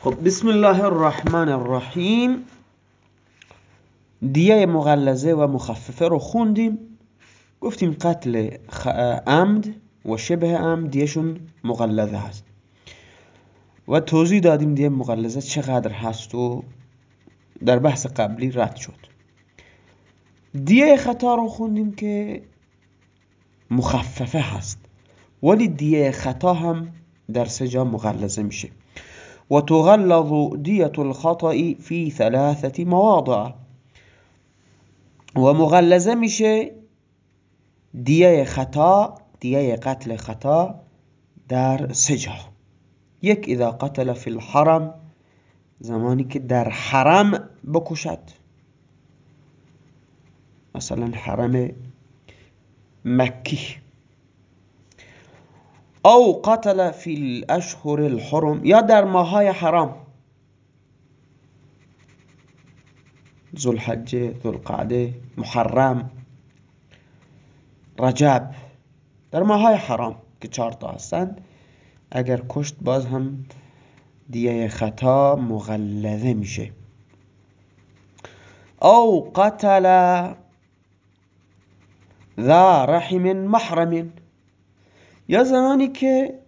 خب بسم الله الرحمن الرحیم. دیه مغلظه و مخففه رو خوندیم. گفتیم قتل عمد و شبه عمد دیهشون مغلظه هست. و توضیح دادیم دیه مغلظه چقدر هست و در بحث قبلی رد شد. دیه خطا رو خوندیم که مخففه هست. ولی دیه خطا هم در سه جا مغلظه میشه. و تغلظ دیت الخطأ فی ثلاثة مواضع. و مغلظه دیه خطأ دیه قتل خطأ در سه جا یک إذا قتل فی الحرم زمانی که در حرم بکشد مثلا حرم مکی او قتل فی الاشهر الحرم یا در ماهای حرام. ذوالحجه ذوالقعده محرم رجب در ماهای حرام که چهار تا هستند. اگر کشت باز هم دیه خطا مغلظه میشه. او قتل ذا رحم محرم. یا زمانی که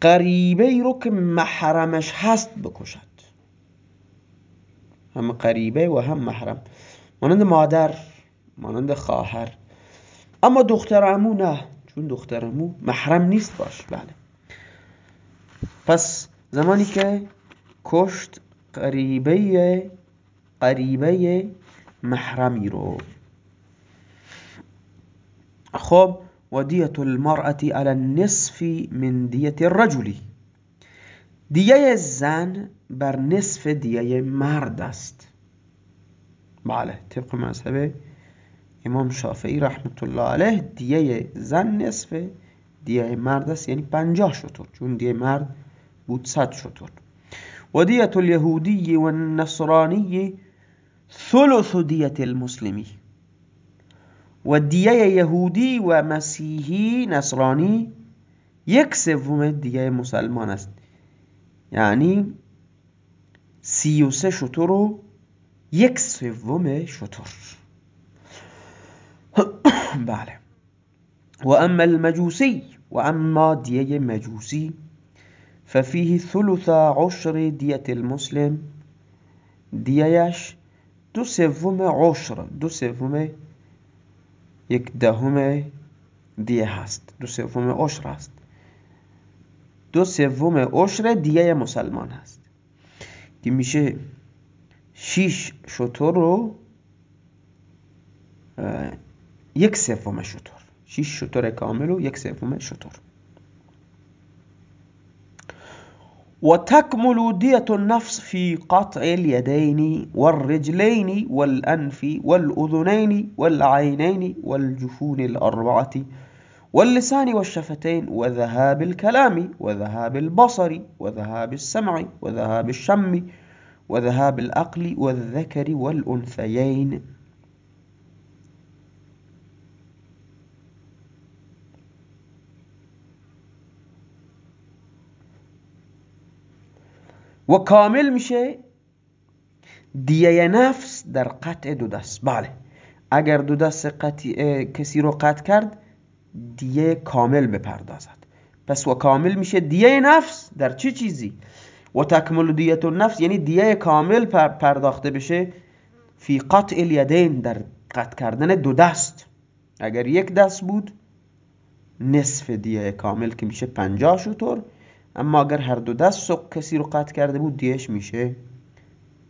قریبه ای رو که محرمش هست بکشد. هم قریبه و هم محرم. مانند مادر مانند خواهر. اما دختر امو نه چون دختر امو محرم نیست باش. بله. پس زمانی که کشت قریبه قریبه محرمی رو. خب و دیت المرأة على النصف من دیت الرجل. دیه زن بر نصف دیه مرد است. بله طبق مذهب امام شافعی رحمت الله علیه دیه زن نصف دیه مرد است یعنی پنجاه شطور چون دیه مرد بود صد شطور و دیت الیهودی و النصرانی ثلث دیت المسلمی و دیه یهودی و مسیحی نصرانی یک سوم دیه مسلمان است. یعنی سی و سه شطور و یک سوم شطور. بله. و اما المجوسی و اما دیه مجوسی ففیه ثلث عشر دیت المسلم. دیهش دو سوم عشر دو سوم یک دهم دیه هست. دو سوم عشر هست. دو سوم عشر دیه مسلمان هست. که میشه شیش شطور و یک سوم شطور. شیش شطور کامل و یک سوم شطور. وتكمل دية النفس في قطع اليدين والرجلين والأنف والأذنين والعينين والجفون الأربعة واللسان والشفتين وذهاب الكلام وذهاب البصر وذهاب السمع وذهاب الشم وذهاب الأقل والذكر والأنثيين. و کامل میشه. دیه نفس در قطع دو دست. بله. اگر دو دست کسی رو قطع کرد دیه کامل بپردازد. پس و کامل میشه دیه نفس در چه چی چیزی؟ و تکمل دیت نفس یعنی دیه کامل پرداخته بشه فی قطع الیدین در قطع کردن دو دست. اگر یک دست بود نصف دیه کامل که میشه پنجاه شطور. اما اگر هر دو دست کسی رو قطع کرده بود دیهش میشه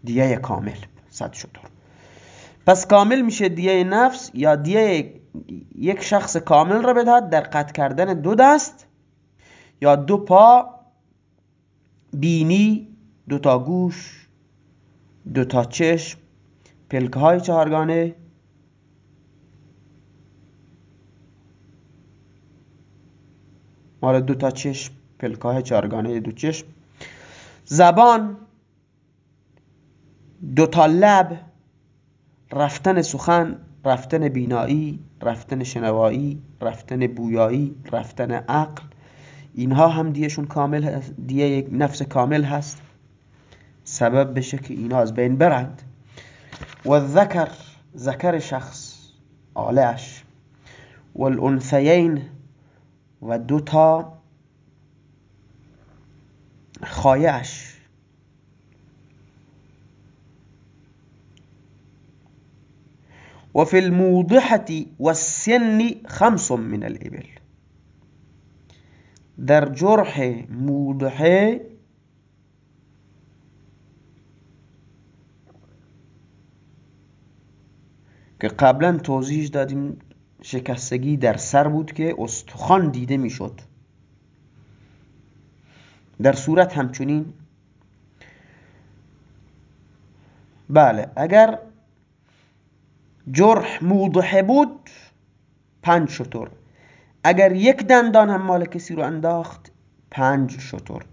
دیه کامل صد شطور. پس کامل میشه دیه نفس یا دیه یک شخص کامل را بدهد در قطع کردن دو دست یا دو پا بینی دو تا گوش دو تا چشم پلکه های چهارگانه مال دو تا چشم پلکاه چارگانه دو چشم. زبان دو تا لب رفتن سخن رفتن بینایی رفتن شنوایی رفتن بویایی رفتن عقل. اینها هم دیهشون کامل دیه یک نفس کامل هست. سبب بشه که اینا از بین برند. و ذکر ذکر شخص آلهش و الانثیین و دوتا خایش وفي الموضحة والسن خمس من الإبل. در جرح موضحه که قبلا توضیح دادیم شکستگی در سر بود که استخوان دیده می‌شد. در صورت همچنین. بله اگر جرح موضحه بود پنج شطور. اگر یک دندان هم مال کسی رو انداخت پنج شطور.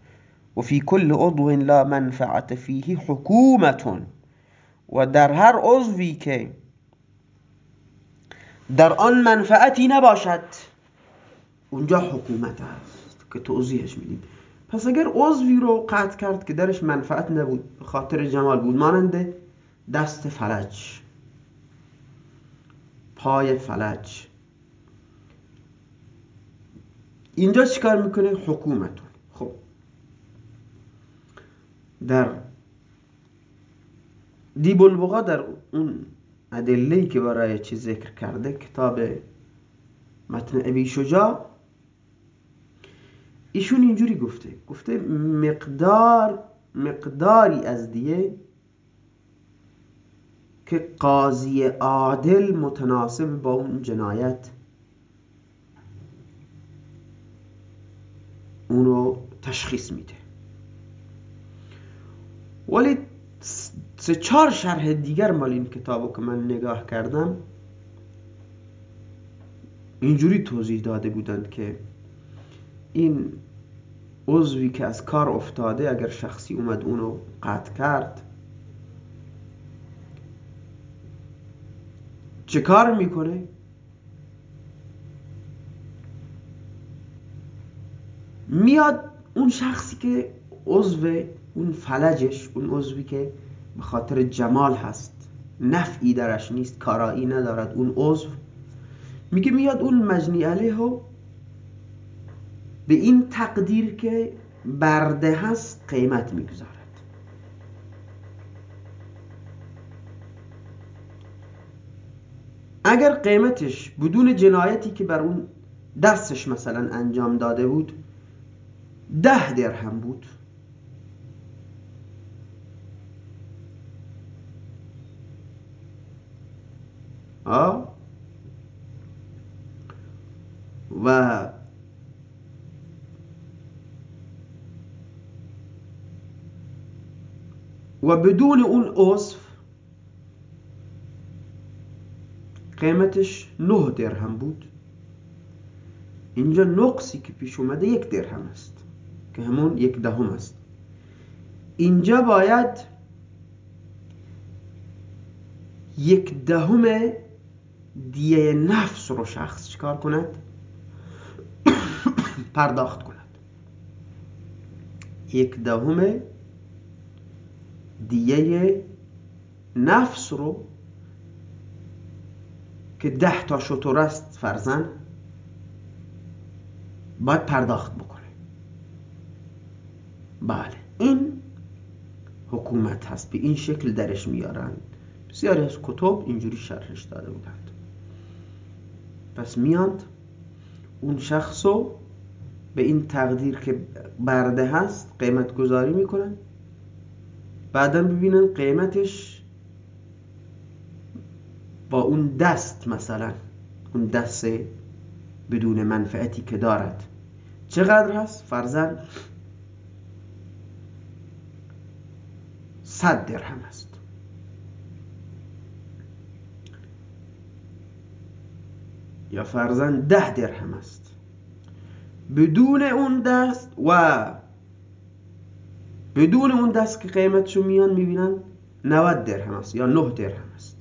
و فی کل عضو لا منفعت فیه حکومتون. و در هر عضوی که در آن منفعتی نباشد اونجا حکومت هست که توضیحش میدیم. پس اگر عضوی رو قطع کرد که درش منفعت نبود خاطر جمال بود مانند دست فلج پای فلج. اینجا چیکار می‌کنه؟ حکومتون. خب. در دیب البقا در اون ادله که برای چی ذکر کرده کتاب متن ابی شجاع ایشون اینجوری گفته گفته مقدار مقداری از دیه که قاضی عادل متناسب با اون جنایت. اونو تشخیص میده. ولی سه چهار شرح دیگر مال این کتابو که من نگاه کردم اینجوری توضیح داده بودند که این عضوی که از کار افتاده اگر شخصی اومد اونو قطع کرد چه کار می‌کنه؟ میاد اون شخصی که عضو اون فلجش اون عضوی که به خاطر جمال هست نفعی درش نیست کارایی ندارد اون عضو میگه میاد اون مجنی علیه به این تقدیر که برده هست قیمت می‌گذارد. اگر قیمتش بدون جنایتی که بر اون دستش مثلا انجام داده بود ده درهم بود آه و و بدون اون عضو قیمتش نه درهم بود. اینجا نقصی که پیش اومده یک درهم است که همون یک دهم است. اینجا باید یک دهم دیه نفس رو شخص چکار کند؟ پرداخت کند. یک دهم دیه نفس رو که ده تا شطور است فرزن باید پرداخت بکنه. بله. این حکومت هست. به این شکل درش میارن. بسیاری از کتب اینجوری شرحش داده بودند. پس میاند اون شخصو به این تقدیر که برده هست قیمت گذاری می‌کنن. بعدا ببینن قیمتش با اون دست مثلا اون دست بدون منفعتی که دارد. چقدر هست؟ فرزن صد درهم است یا فرزن ده درهم است بدون اون دست و بدون اون دست که قیمتشو میان می‌بینن 90 درهم است یا 9 درهم است.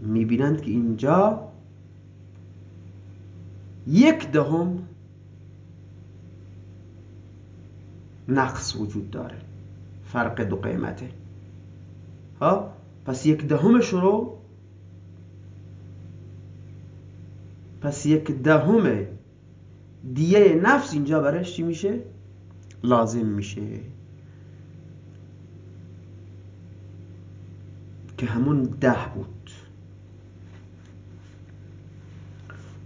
می‌بینند که اینجا یک دهم نقص وجود داره. فرق دو قیمته. ها پس یک دهمش رو پس یک دهم دیه نفس اینجا برش چی میشه؟ لازم میشه. که همون ده بود.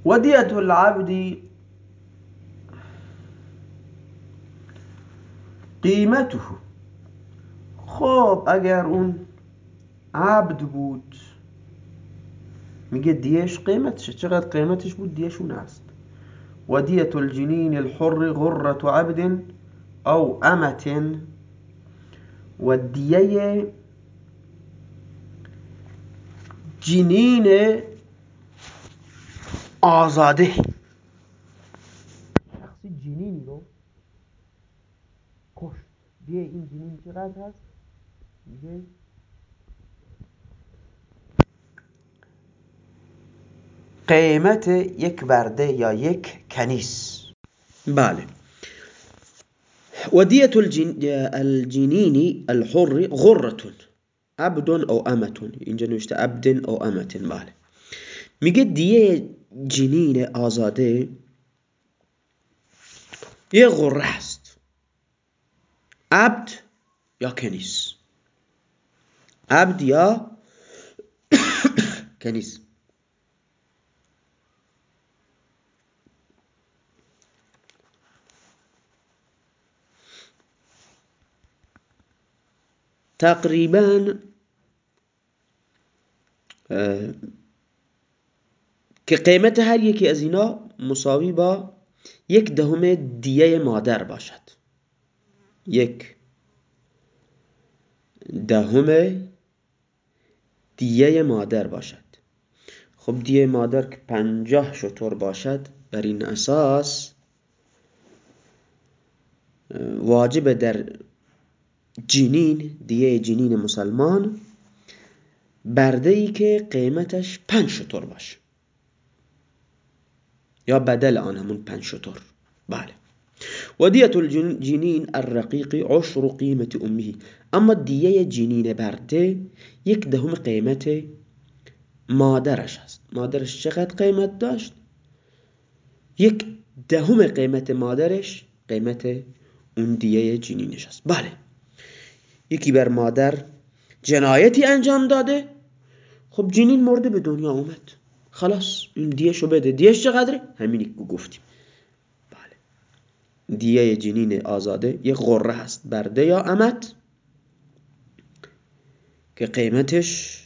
ودیت العبدی قیمته. خب اگر اون عبد بود میگه دیش قیمتشه. چقدر قیمتش بود؟ دیش اون است. الجنین الحر غرة عبد او امت و دیه جنین آزاده. شخصی جنینی رو کشت. دیه این جنین چقدر هست؟ میگه قیمت یک برده یا یک کنیس بله. ودية الجنين الحر غرة عبد او امتون اینجا عبد او امتون بله میگه دیه جنین آزاده یه غره هست عبد یا کنیس عبد یا کنیس تقریبا که قیمت هر یکی از اینا مساوی با یک دهم دیه مادر باشد. یک دهم دیه مادر باشد. خب دیه مادر که پنجاه شطور باشد بر این اساس واجب در جنین دیه جنین مسلمان برده ای که قیمتش پنج شطور باشه. یا بدل آن همون پنج شطور بله. ودیت الجنین الرقیق عشر قیمت امه. اما دیه جنین برده یک دهم قیمت مادرش هست مادرش چقدر قیمت داشت؟ یک دهم قیمت مادرش قیمت اون دیه جنینش هست بله. یکی بر مادر جنایتی انجام داده. خب جنین مرده به دنیا اومد. خلاص این دیشو بده. دیش چقدره؟ همینی که گفتیم. بله. دیه جنین آزاده یک غره هست. برده یا امت که قیمتش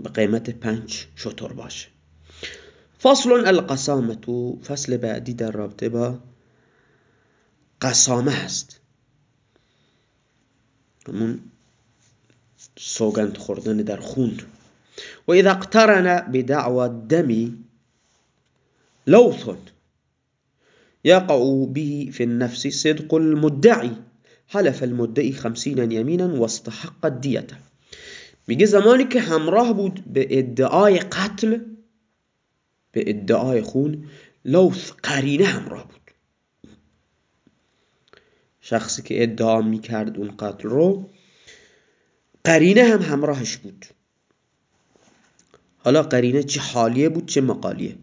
به قیمت پنج شطور باشه. فصل القسامتو فصل بعدی در رابطه با قسامه هست. همون سوگند خوردن در خون و اذا اقترن بدعوى الدم لوث يقع به في النفس صدق المدعي. حلف المدعي خمسين يمينا واستحق الدية. میگه زمانی که همراه بود به ادعای قتل به ادعای خون لوث قرینه همراه بود. شخصی که ادعا می‌کرد اون قتل رو قرینه هم همراهش بود. حالا قرینه چه حالیه بود چه مقالیه؟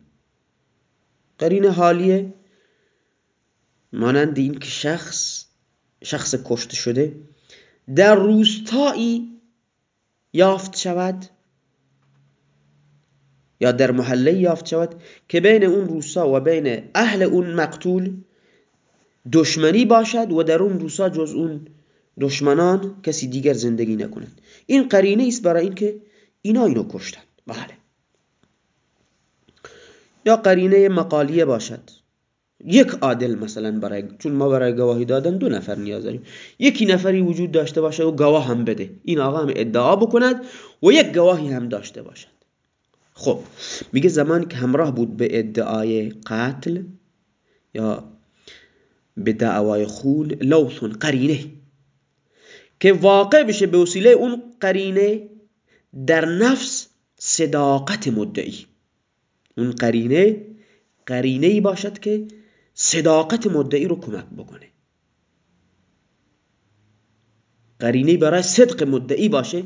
قرینه حالیه مانند این که شخص شخص کشته شده در روستایی یافت شود یا در محله یافت شود که بین اون روستا و بین اهل اون مقتول دشمنی باشد و در اون روسا جز اون دشمنان کسی دیگر زندگی نکنند این قرینه است برای اینکه اینا اینو کشتن. بله. یا قرینه مقالیه باشد. یک عادل مثلا برای چون ما برای گواهی دادن دو نفر نیاز داریم. یکی نفری وجود داشته باشه و گواه هم بده. این آقا هم ادعا بکند و یک گواهی هم داشته باشد. خب میگه زمانی که همراه بود به ادعای قتل یا به دعوای خون لوثون قرینه که واقع بشه به وسیله اون قرینه در نفس صداقت مدعی. اون قرینه قرینه ای باشد که صداقت مدعی رو کمک بکنه. قرینه برای صدق مدعی باشه.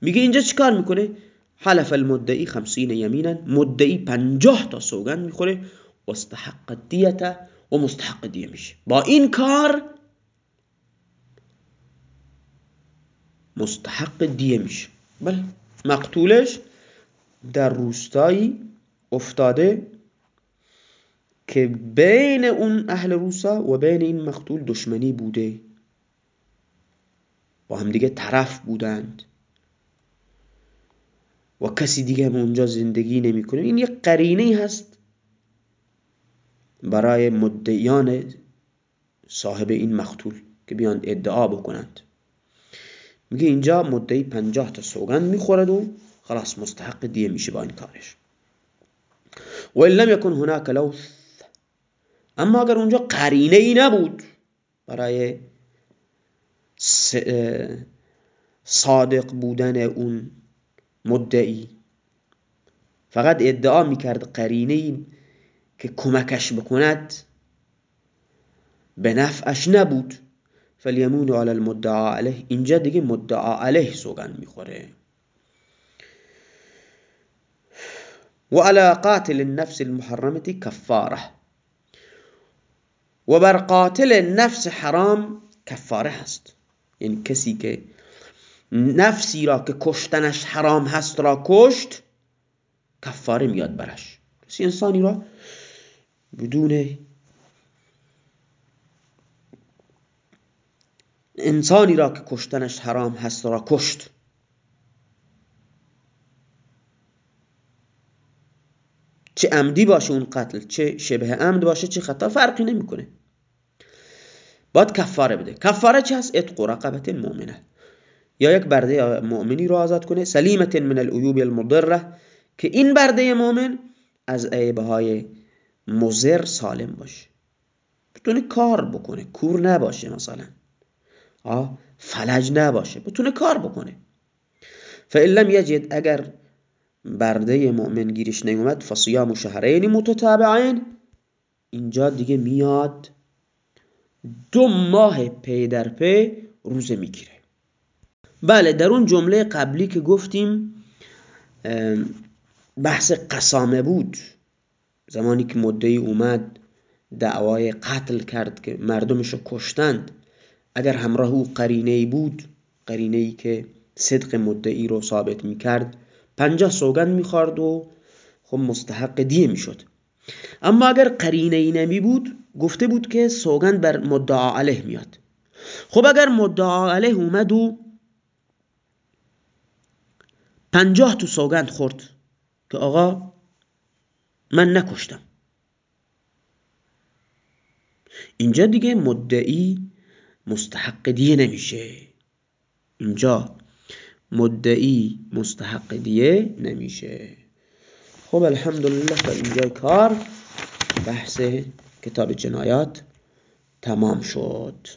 میگه اینجا چیکار می‌کنه؟ حلف المدعی خمسین یمینا مدعی پنجاه تا سوگند می‌خوره. واستحق دیت و مستحق دیه میشه با این کار مستحق دیه میشه بله مقتولش در روستایی افتاده که بین اون اهل روسا و بین این مقتول دشمنی بوده. با هم دیگه طرف بودند. و کسی دیگه هم اونجا زندگی نمی‌کنه. این یک قرینه هست برای مدعیان صاحب این مقتول که بیان ادعا بکنند. میگه اینجا مدعی پنجاه تا سوگند می‌خورد و خلاص مستحق دیه میشه با این کارش. و این لم یکن هناک لوث. اما اگر اونجا قرینه ای نبود برای صادق بودن اون مدعی فقط ادعا می‌کرد قرینه ای که کمکش بکند به نفعش نبود. فلیمون علی المدعا علیه اینجا دیگه مدعا علیه سوگن می‌خوره. و علی قاتل النفس المحرمه کفاره و بر قاتل نفس حرام کفاره هست. یعنی کسی که نفسی را که کشتنش حرام هست را کشت کفاره میاد برش. کسی انسانی را بدون انسانی را که کشتنش حرام هست را کشت. چه عمدی باشه اون قتل چه شبه عمد باشه چه خطا فرقی نمی‌کنه. باید کفاره بده. کفاره چه هست؟ اتق رقبت مؤمنه. یا یک برده مؤمنی رو آزاد کنه سلیمت من العیوب المضره که این برده مؤمن از عیبهای مزر سالم باشه بتونه کار بکنه. کور نباشه مثلا. آه فلج نباشه. بتونه کار بکنه. فإن لم یجد اگر برده مؤمن گیرش نیومد فصیام شهرین متتابعین. اینجا دیگه میاد دو ماه پی در پی روزه می‌گیره. بله در اون جمله قبلی که گفتیم بحث قسامه بود. زمانی که مدعی اومد دعوای قتل کرد که مردمش رو کشتند. اگر همراه او قرینه بود قرینه ای که صدق مدعی رو ثابت می‌کرد پنجاه سوگند می‌خورد و خب مستحق دیه می‌شد. اما اگر قرینه ای نمی بود گفته بود که سوگند بر مدعا علیه میاد. خب اگر مدعا علیه اومد و پنجاه تو سوگند خورد که آقا من نکشتم. اینجا دیگه مدعی مستحق دیه نمیشه. اینجا مدعی مستحق دیه نمیشه. خب الحمدلله تا اینجا کار. بحث کتاب جنایات تمام شد.